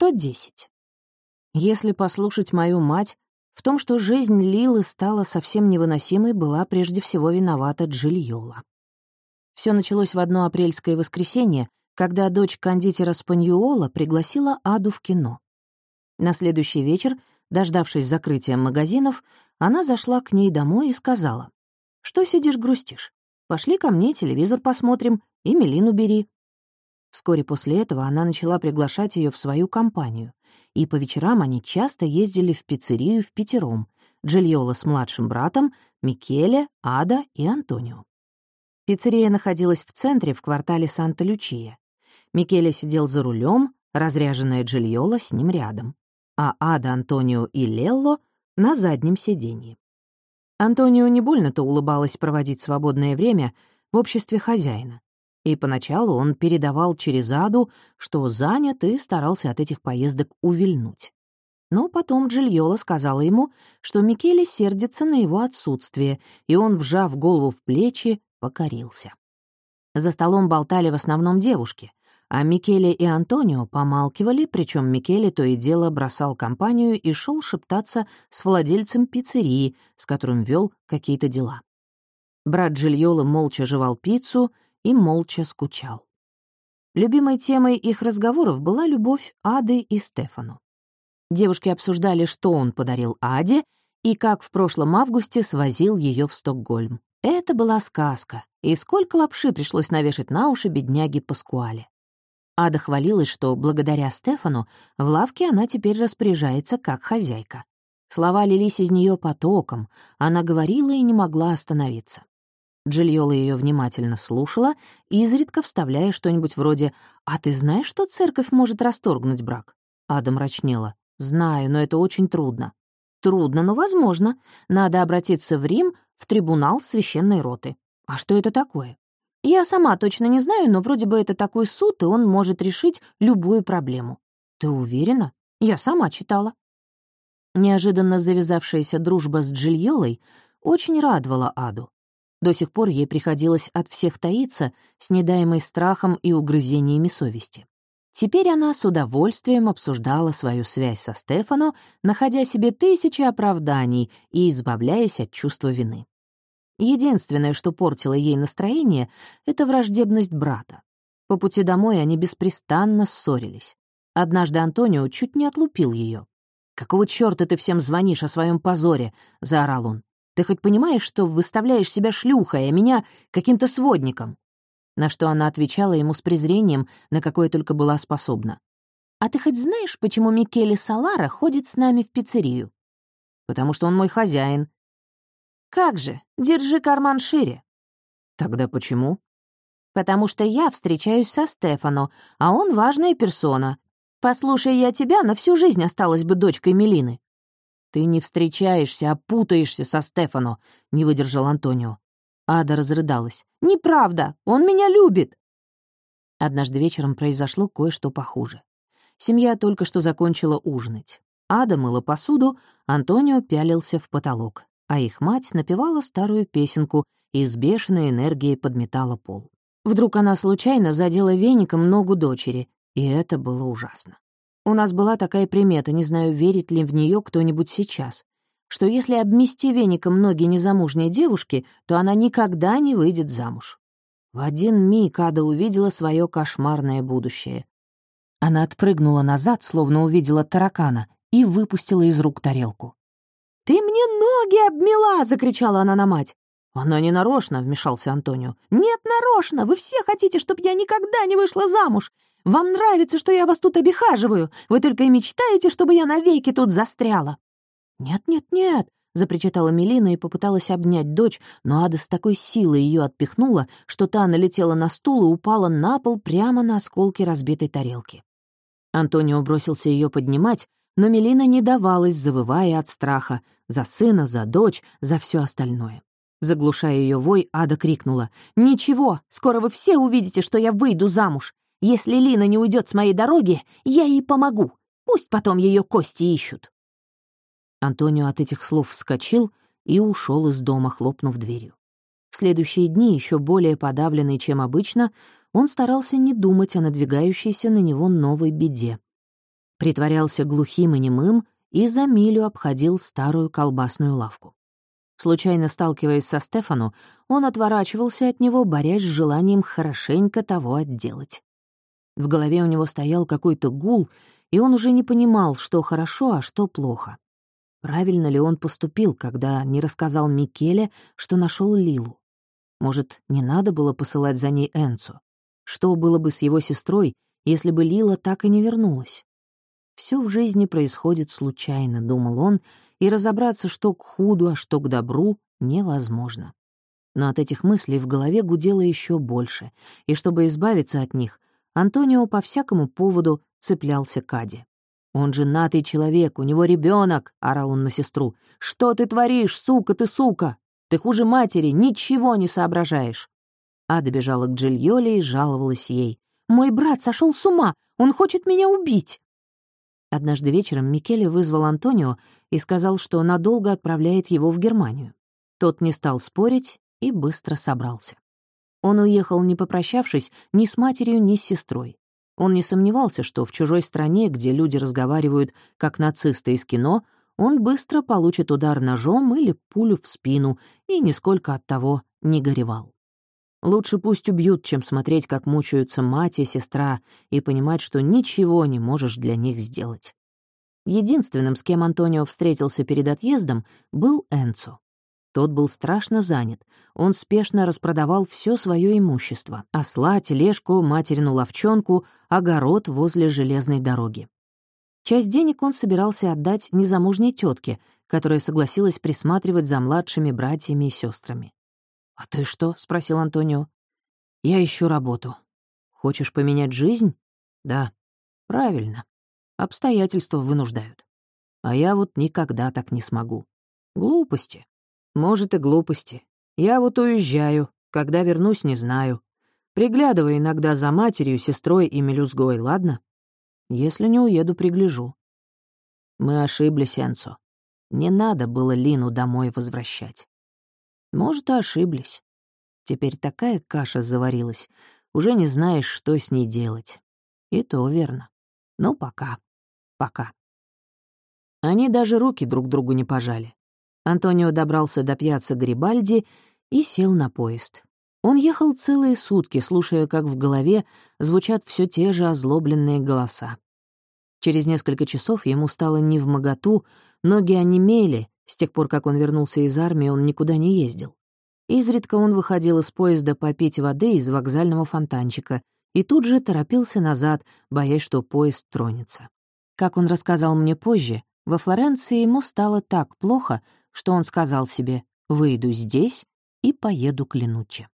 110. Если послушать мою мать, в том, что жизнь Лилы стала совсем невыносимой, была прежде всего виновата Джильола. Все началось в одно апрельское воскресенье, когда дочь кондитера Спаньюола пригласила Аду в кино. На следующий вечер, дождавшись закрытия магазинов, она зашла к ней домой и сказала, «Что сидишь грустишь? Пошли ко мне, телевизор посмотрим и Мелину бери». Вскоре после этого она начала приглашать ее в свою компанию, и по вечерам они часто ездили в пиццерию в пятером — Джильола с младшим братом, Микеле, Ада и Антонио. Пиццерия находилась в центре, в квартале Санта-Лючия. Микеле сидел за рулем, разряженная Джильола с ним рядом, а Ада, Антонио и Лелло — на заднем сиденье. Антонио не больно-то улыбалась проводить свободное время в обществе хозяина и поначалу он передавал через Аду, что занят и старался от этих поездок увильнуть. Но потом Джильола сказала ему, что Микеле сердится на его отсутствие, и он, вжав голову в плечи, покорился. За столом болтали в основном девушки, а Микеле и Антонио помалкивали, причем Микеле то и дело бросал компанию и шел шептаться с владельцем пиццерии, с которым вел какие-то дела. Брат Джильола молча жевал пиццу и молча скучал. Любимой темой их разговоров была любовь Ады и Стефану. Девушки обсуждали, что он подарил Аде и как в прошлом августе свозил ее в Стокгольм. Это была сказка, и сколько лапши пришлось навешать на уши бедняги Паскуале. Ада хвалилась, что благодаря Стефану в лавке она теперь распоряжается как хозяйка. Слова лились из нее потоком, она говорила и не могла остановиться. Джильола ее внимательно слушала, изредка вставляя что-нибудь вроде «А ты знаешь, что церковь может расторгнуть брак?» Ада мрачнела. «Знаю, но это очень трудно». «Трудно, но возможно. Надо обратиться в Рим, в трибунал священной роты. А что это такое?» «Я сама точно не знаю, но вроде бы это такой суд, и он может решить любую проблему». «Ты уверена? Я сама читала». Неожиданно завязавшаяся дружба с Джильолой очень радовала Аду. До сих пор ей приходилось от всех таиться, снедаемой страхом и угрызениями совести. Теперь она с удовольствием обсуждала свою связь со Стефано, находя себе тысячи оправданий и избавляясь от чувства вины. Единственное, что портило ей настроение, — это враждебность брата. По пути домой они беспрестанно ссорились. Однажды Антонио чуть не отлупил ее. «Какого чёрта ты всем звонишь о своем позоре?» — заорал он. Ты хоть понимаешь, что выставляешь себя шлюхой, а меня каким-то сводником?» На что она отвечала ему с презрением, на какое только была способна. «А ты хоть знаешь, почему Микеле Салара ходит с нами в пиццерию?» «Потому что он мой хозяин». «Как же, держи карман шире». «Тогда почему?» «Потому что я встречаюсь со Стефано, а он важная персона. Послушай я тебя, на всю жизнь осталась бы дочкой Мелины». «Ты не встречаешься, а путаешься со Стефано», — не выдержал Антонио. Ада разрыдалась. «Неправда! Он меня любит!» Однажды вечером произошло кое-что похуже. Семья только что закончила ужинать. Ада мыла посуду, Антонио пялился в потолок, а их мать напевала старую песенку и с бешеной энергией подметала пол. Вдруг она случайно задела веником ногу дочери, и это было ужасно. У нас была такая примета, не знаю, верит ли в нее кто-нибудь сейчас, что если обмести веником ноги незамужней девушки, то она никогда не выйдет замуж. В один миг Ада увидела свое кошмарное будущее. Она отпрыгнула назад, словно увидела таракана, и выпустила из рук тарелку. «Ты мне ноги обмела!» — закричала она на мать. «Она не нарочно», — вмешался Антонио. «Нет, нарочно! Вы все хотите, чтобы я никогда не вышла замуж! Вам нравится, что я вас тут обихаживаю. Вы только и мечтаете, чтобы я навеки тут застряла». «Нет-нет-нет», — запричитала Мелина и попыталась обнять дочь, но Ада с такой силой ее отпихнула, что та налетела на стул и упала на пол прямо на осколки разбитой тарелки. Антонио бросился ее поднимать, но Мелина не давалась, завывая от страха, за сына, за дочь, за все остальное. Заглушая ее вой, Ада крикнула. «Ничего, скоро вы все увидите, что я выйду замуж. Если Лина не уйдет с моей дороги, я ей помогу. Пусть потом ее кости ищут». Антонио от этих слов вскочил и ушел из дома, хлопнув дверью. В следующие дни, еще более подавленный, чем обычно, он старался не думать о надвигающейся на него новой беде. Притворялся глухим и немым и за милю обходил старую колбасную лавку. Случайно сталкиваясь со Стефану, он отворачивался от него, борясь с желанием хорошенько того отделать. В голове у него стоял какой-то гул, и он уже не понимал, что хорошо, а что плохо. Правильно ли он поступил, когда не рассказал Микеле, что нашел Лилу? Может, не надо было посылать за ней Энцу? Что было бы с его сестрой, если бы Лила так и не вернулась? Все в жизни происходит случайно, думал он, и разобраться, что к худу, а что к добру, невозможно. Но от этих мыслей в голове гудело еще больше, и чтобы избавиться от них, Антонио по всякому поводу цеплялся к Аде. «Он женатый человек, у него ребенок, орал он на сестру. «Что ты творишь, сука ты, сука? Ты хуже матери, ничего не соображаешь!» Ада бежала к Джильоле и жаловалась ей. «Мой брат сошел с ума! Он хочет меня убить!» Однажды вечером Микеле вызвал Антонио и сказал, что надолго отправляет его в Германию. Тот не стал спорить и быстро собрался. Он уехал, не попрощавшись ни с матерью, ни с сестрой. Он не сомневался, что в чужой стране, где люди разговаривают как нацисты из кино, он быстро получит удар ножом или пулю в спину и нисколько от того не горевал. Лучше пусть убьют, чем смотреть, как мучаются мать и сестра, и понимать, что ничего не можешь для них сделать. Единственным, с кем Антонио встретился перед отъездом, был Энцо. Тот был страшно занят. Он спешно распродавал все свое имущество — осла, тележку, материну ловчонку, огород возле железной дороги. Часть денег он собирался отдать незамужней тетке, которая согласилась присматривать за младшими братьями и сестрами. «А ты что?» — спросил Антонио. «Я ищу работу. Хочешь поменять жизнь?» «Да». «Правильно. Обстоятельства вынуждают. А я вот никогда так не смогу. Глупости. Может, и глупости. Я вот уезжаю. Когда вернусь, не знаю. Приглядывай иногда за матерью, сестрой и мелюзгой, ладно? Если не уеду, пригляжу. Мы ошиблись, Энцо. Не надо было Лину домой возвращать. Может, и ошиблись. Теперь такая каша заварилась, уже не знаешь, что с ней делать. И то верно. Ну, пока. Пока. Они даже руки друг другу не пожали. Антонио добрался до пьяца Грибальди и сел на поезд. Он ехал целые сутки, слушая, как в голове звучат все те же озлобленные голоса. Через несколько часов ему стало невмоготу, ноги онемели, с тех пор, как он вернулся из армии, он никуда не ездил. Изредка он выходил из поезда попить воды из вокзального фонтанчика и тут же торопился назад, боясь, что поезд тронется. Как он рассказал мне позже, во Флоренции ему стало так плохо, что он сказал себе «выйду здесь и поеду к Ленуччи».